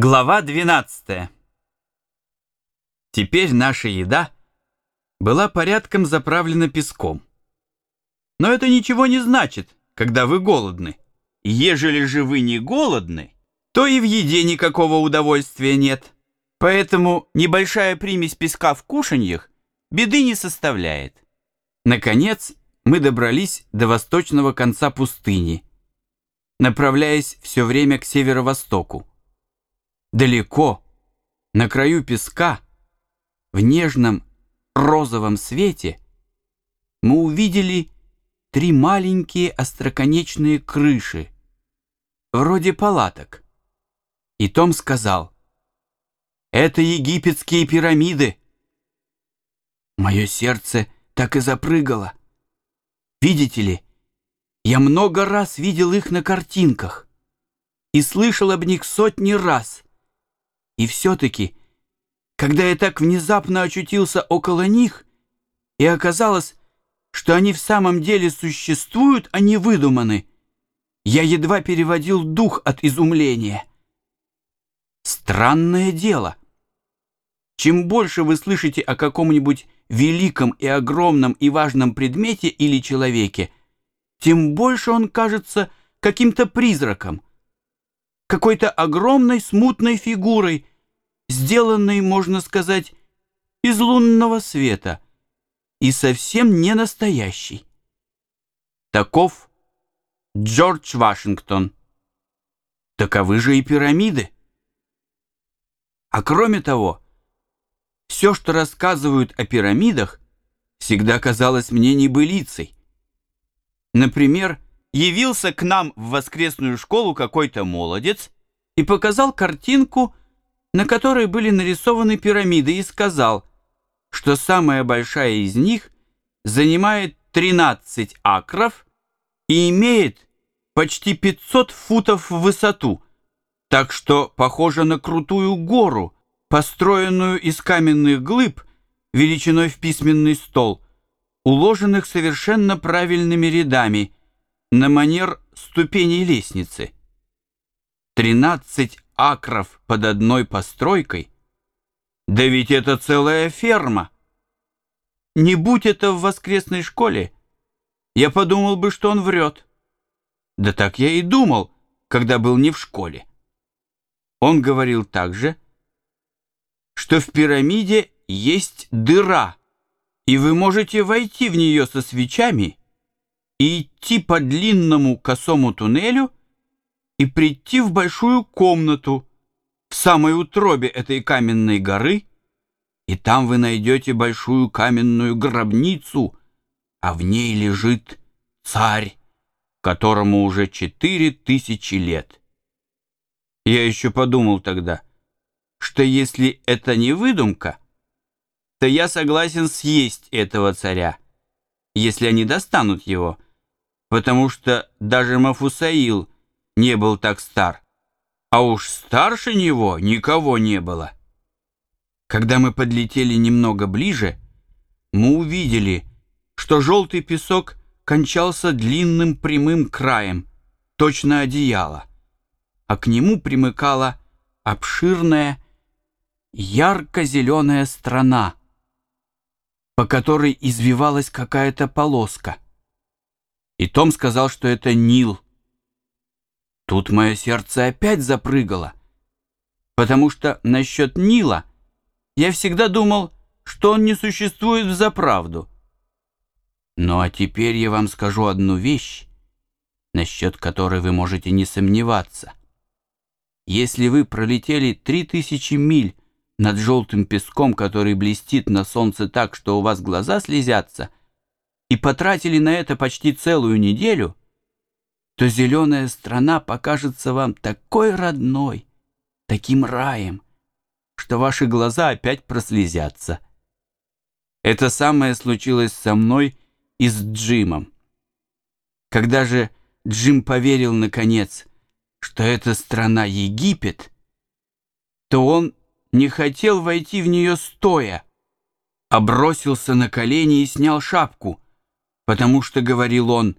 Глава 12 Теперь наша еда была порядком заправлена песком. Но это ничего не значит, когда вы голодны. Ежели же вы не голодны, то и в еде никакого удовольствия нет. Поэтому небольшая примесь песка в кушаньях беды не составляет. Наконец, мы добрались до восточного конца пустыни, направляясь все время к северо-востоку. Далеко, на краю песка, в нежном розовом свете, мы увидели три маленькие остроконечные крыши, вроде палаток. И Том сказал, «Это египетские пирамиды». Мое сердце так и запрыгало. Видите ли, я много раз видел их на картинках и слышал об них сотни раз — и все-таки, когда я так внезапно очутился около них, и оказалось, что они в самом деле существуют, а не выдуманы, я едва переводил дух от изумления. Странное дело. Чем больше вы слышите о каком-нибудь великом и огромном и важном предмете или человеке, тем больше он кажется каким-то призраком, какой-то огромной смутной фигурой, сделанной, можно сказать, из лунного света и совсем не настоящий. Таков Джордж Вашингтон. Таковы же и пирамиды. А кроме того, все, что рассказывают о пирамидах, всегда казалось мне небылицей. Например, явился к нам в воскресную школу какой-то молодец и показал картинку, на которой были нарисованы пирамиды, и сказал, что самая большая из них занимает 13 акров и имеет почти 500 футов в высоту, так что похоже на крутую гору, построенную из каменных глыб величиной в письменный стол, уложенных совершенно правильными рядами – на манер ступеней лестницы. 13 акров под одной постройкой? Да ведь это целая ферма. Не будь это в воскресной школе, я подумал бы, что он врет. Да так я и думал, когда был не в школе. Он говорил также, что в пирамиде есть дыра, и вы можете войти в нее со свечами и идти по длинному косому туннелю и прийти в большую комнату в самой утробе этой каменной горы, и там вы найдете большую каменную гробницу, а в ней лежит царь, которому уже четыре тысячи лет. Я еще подумал тогда, что если это не выдумка, то я согласен съесть этого царя, если они достанут его, потому что даже Мафусаил не был так стар, а уж старше него никого не было. Когда мы подлетели немного ближе, мы увидели, что желтый песок кончался длинным прямым краем, точно одеяло, а к нему примыкала обширная ярко-зеленая страна, по которой извивалась какая-то полоска — и Том сказал, что это Нил. Тут мое сердце опять запрыгало, потому что насчет Нила я всегда думал, что он не существует в заправду. Ну а теперь я вам скажу одну вещь, насчет которой вы можете не сомневаться. Если вы пролетели три тысячи миль над желтым песком, который блестит на солнце так, что у вас глаза слезятся, и потратили на это почти целую неделю, то зеленая страна покажется вам такой родной, таким раем, что ваши глаза опять прослезятся. Это самое случилось со мной и с Джимом. Когда же Джим поверил, наконец, что эта страна Египет, то он не хотел войти в нее стоя, а бросился на колени и снял шапку — потому что, говорил он,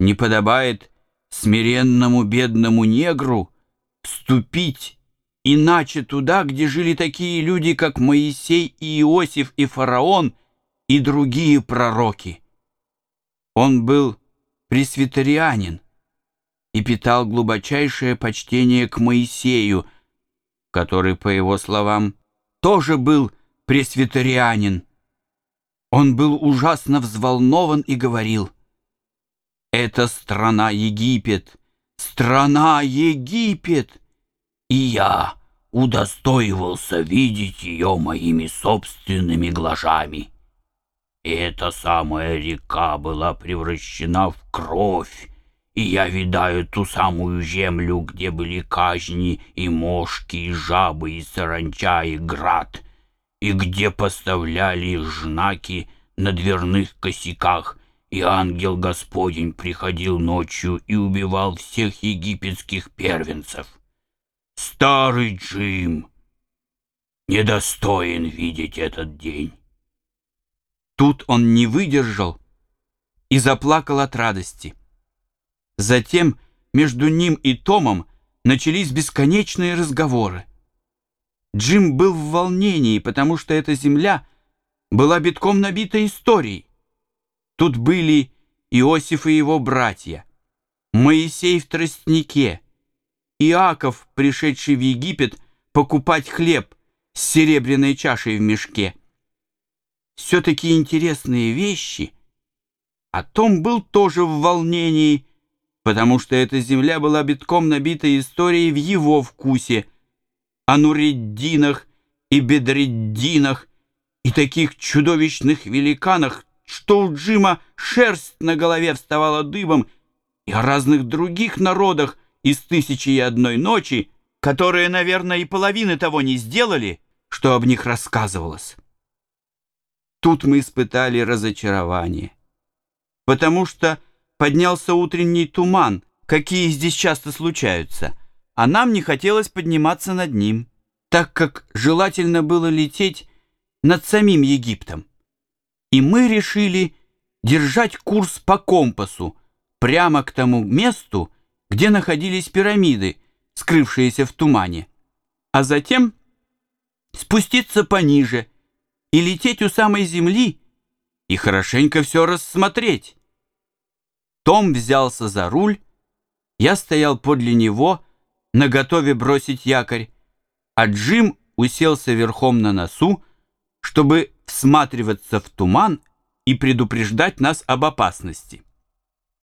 не подобает смиренному бедному негру вступить иначе туда, где жили такие люди, как Моисей и Иосиф и фараон и другие пророки. Он был пресвитерианин и питал глубочайшее почтение к Моисею, который, по его словам, тоже был пресвитерианин. Он был ужасно взволнован и говорил, «Это страна Египет, страна Египет, и я удостоивался видеть ее моими собственными глазами. И эта самая река была превращена в кровь, и я видаю ту самую землю, где были казни и мошки, и жабы, и саранча, и град, и где поставляли знаки на дверных косяках, и ангел Господень приходил ночью и убивал всех египетских первенцев. Старый Джим недостоин видеть этот день. Тут он не выдержал и заплакал от радости. Затем между ним и Томом начались бесконечные разговоры. Джим был в волнении, потому что эта земля была битком набита историей. Тут были Иосиф и его братья, Моисей в тростнике, Иаков, пришедший в Египет покупать хлеб с серебряной чашей в мешке. Все-таки интересные вещи. А Том был тоже в волнении, потому что эта земля была битком набита историей в его вкусе, о Нуреддинах и Бедреддинах и таких чудовищных великанах, что у Джима шерсть на голове вставала дыбом, и о разных других народах из «Тысячи и одной ночи», которые, наверное, и половины того не сделали, что об них рассказывалось. Тут мы испытали разочарование, потому что поднялся утренний туман, какие здесь часто случаются, а нам не хотелось подниматься над ним, так как желательно было лететь над самим Египтом. И мы решили держать курс по компасу прямо к тому месту, где находились пирамиды, скрывшиеся в тумане, а затем спуститься пониже и лететь у самой земли и хорошенько все рассмотреть. Том взялся за руль, я стоял подле него, наготове бросить якорь, а Джим уселся верхом на носу, чтобы всматриваться в туман и предупреждать нас об опасности.